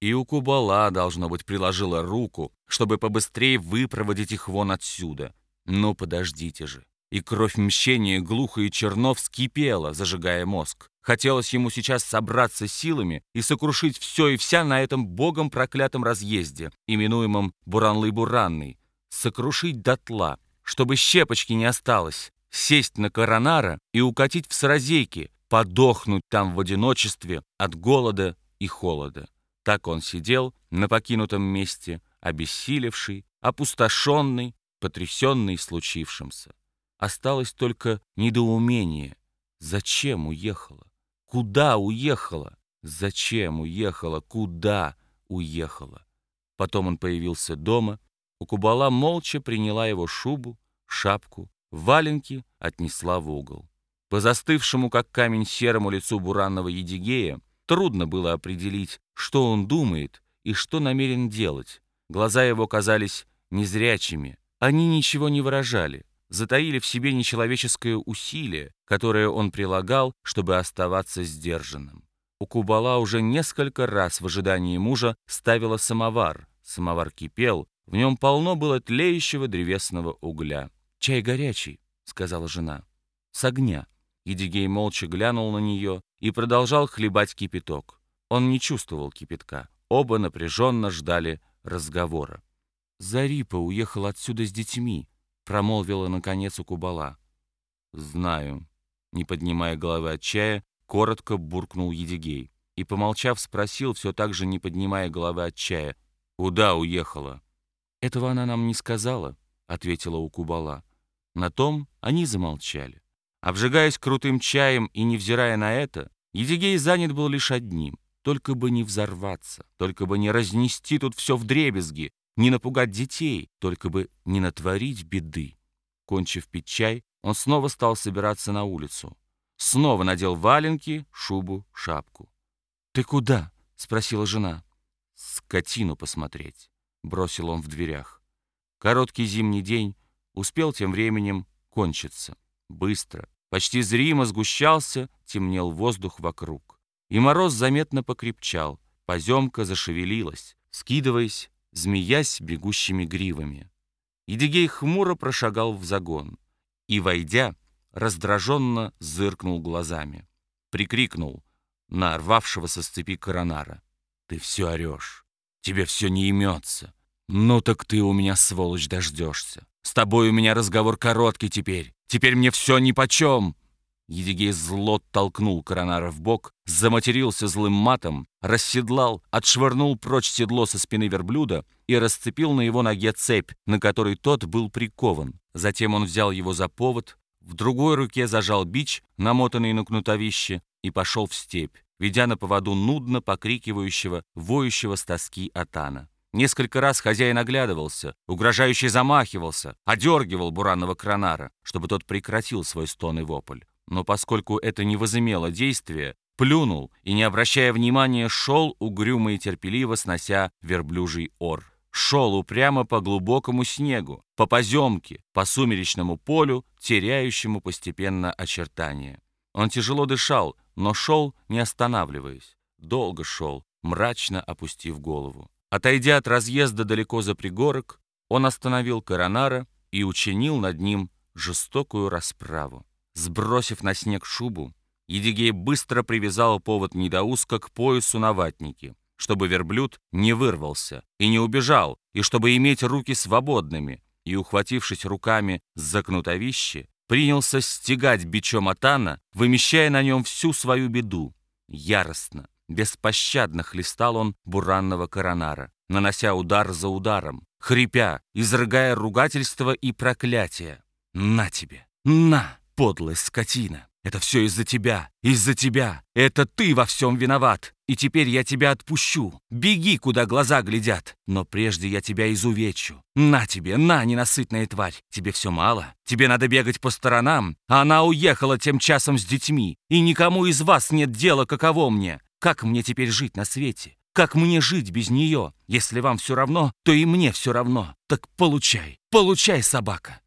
И у Кубала, должно быть, приложила руку, чтобы побыстрее выпроводить их вон отсюда. Ну, подождите же. И кровь мщения глухо и черно вскипела, зажигая мозг. Хотелось ему сейчас собраться силами и сокрушить все и вся на этом богом проклятом разъезде, именуемом Буранлы-Буранный. Сокрушить дотла, чтобы щепочки не осталось, сесть на коронара и укатить в саразейки, подохнуть там в одиночестве от голода и холода. Так он сидел на покинутом месте, обессилевший, опустошенный, потрясенный случившимся. Осталось только недоумение. Зачем уехала? Куда уехала? Зачем уехала? Куда уехала? Потом он появился дома. У Кубала молча приняла его шубу, шапку, валенки отнесла в угол. По застывшему, как камень, серому лицу буранного Едигея трудно было определить, что он думает и что намерен делать. Глаза его казались незрячими, они ничего не выражали затаили в себе нечеловеческое усилие, которое он прилагал, чтобы оставаться сдержанным. У Кубала уже несколько раз в ожидании мужа ставила самовар. Самовар кипел, в нем полно было тлеющего древесного угля. «Чай горячий», — сказала жена. «С огня». Едигей молча глянул на нее и продолжал хлебать кипяток. Он не чувствовал кипятка. Оба напряженно ждали разговора. Зарипа уехал отсюда с детьми промолвила наконец у Кубала. «Знаю», — не поднимая головы от чая, коротко буркнул Едигей. И, помолчав, спросил, все так же не поднимая головы от чая, «Куда уехала?» «Этого она нам не сказала», — ответила у Кубала. На том они замолчали. Обжигаясь крутым чаем и невзирая на это, Едигей занят был лишь одним — только бы не взорваться, только бы не разнести тут все в дребезги, не напугать детей, только бы не натворить беды. Кончив пить чай, он снова стал собираться на улицу. Снова надел валенки, шубу, шапку. «Ты куда?» — спросила жена. «Скотину посмотреть», — бросил он в дверях. Короткий зимний день успел тем временем кончиться. Быстро, почти зримо сгущался, темнел воздух вокруг. И мороз заметно покрепчал, поземка зашевелилась, скидываясь змеясь бегущими гривами. Едигей хмуро прошагал в загон и, войдя, раздраженно зыркнул глазами. Прикрикнул на рвавшегося с цепи коронара. «Ты все орешь, тебе все не имется. Ну так ты у меня, сволочь, дождешься. С тобой у меня разговор короткий теперь. Теперь мне все нипочем. Едигей зло толкнул Коронара в бок, заматерился злым матом, расседлал, отшвырнул прочь седло со спины верблюда и расцепил на его ноге цепь, на которой тот был прикован. Затем он взял его за повод, в другой руке зажал бич, намотанный на кнутовище, и пошел в степь, ведя на поводу нудно покрикивающего, воющего с тоски Атана. Несколько раз хозяин оглядывался, угрожающе замахивался, одергивал буранного кронара, чтобы тот прекратил свой стон и вопль но поскольку это не возымело действия, плюнул и, не обращая внимания, шел угрюмо и терпеливо, снося верблюжий ор. Шел упрямо по глубокому снегу, по поземке, по сумеречному полю, теряющему постепенно очертания. Он тяжело дышал, но шел, не останавливаясь. Долго шел, мрачно опустив голову. Отойдя от разъезда далеко за пригорок, он остановил Коронара и учинил над ним жестокую расправу. Сбросив на снег шубу, Едигей быстро привязал повод недоуска к поясу на ватнике, чтобы верблюд не вырвался и не убежал, и чтобы иметь руки свободными, и, ухватившись руками за кнутовище, принялся стегать бичом Атана, вымещая на нем всю свою беду. Яростно, беспощадно хлестал он буранного коронара, нанося удар за ударом, хрипя, изрыгая ругательства и проклятия. «На тебе! На!» подлая скотина! Это все из-за тебя, из-за тебя. Это ты во всем виноват. И теперь я тебя отпущу. Беги, куда глаза глядят. Но прежде я тебя изувечу. На тебе, на, ненасытная тварь. Тебе все мало. Тебе надо бегать по сторонам. Она уехала тем часом с детьми. И никому из вас нет дела, каково мне. Как мне теперь жить на свете? Как мне жить без нее? Если вам все равно, то и мне все равно. Так получай, получай, собака.